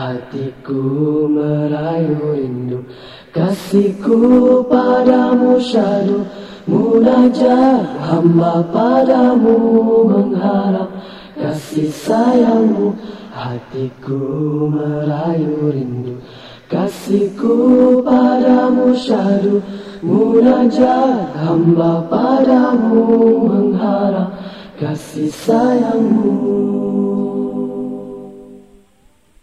Hatiku merayu rindu. Kasihku padamu syadu Munajat hamba padamu mengharap. Kasih sayangmu Hatiku merayu rindu. Kasihku padamu syadu Munajat hamba padamu mengharap. Kasih sayangmu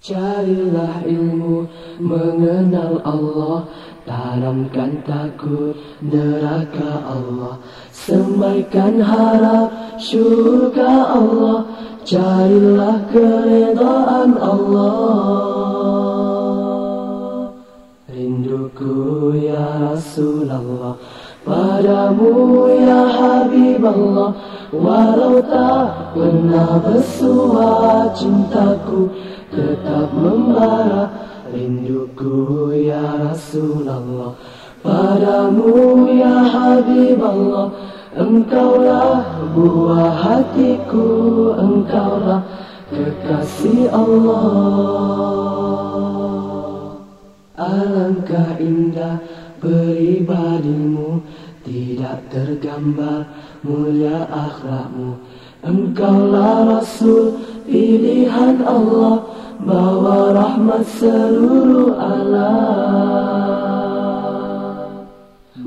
Carilah ilmu mengenal Allah. Tanamkan takut neraka Allah. Semaikan harap syurga Allah. Carilah keredaan Allah. Rinduku ya Rasulullah Padamu ya Habib Allah Walau tak pernah bersuah cintaku tetap membara rinduku ya Rasulullah. Padamu ya Habiballah engkaulah buah hatiku engkaulah kekasih Allah. Alangkah indah peribadimu tidak tergambar mulia akhlakmu engkaulah Rasul pilihan Allah bawa rahmat seluruh alam.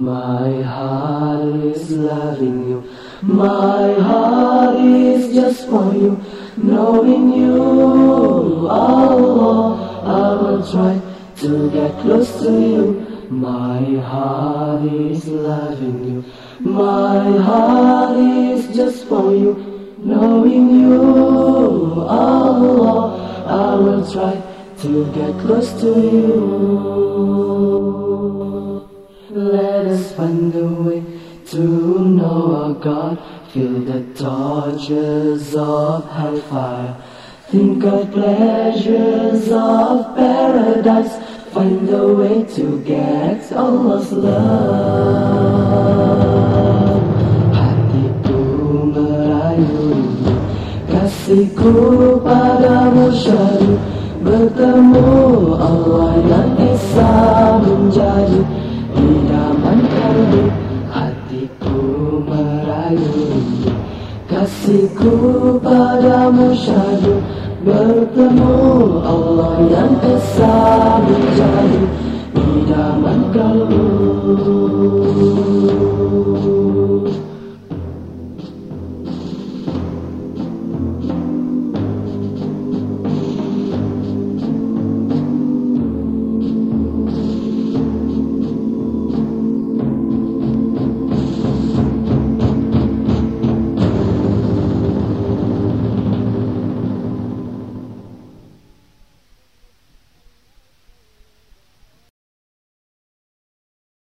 My heart is loving you, my heart is just for you, knowing you, Allah. I will try to get close to you. My heart is loving you, my heart is just for you, knowing you, Allah. I will try to get close to you. Let us find a way to know our God. Feel the torches of hellfire. Think of pleasures of paradise. Find a way to get Allah's love. Hatiku merayu kasihku padamu syadu Bertemu Allah yang Esa menjadi. Idaman kalbi hatiku merayu Kasihku padamu syadu Bertemu Allah yang Esa menjadi Idaman kalbi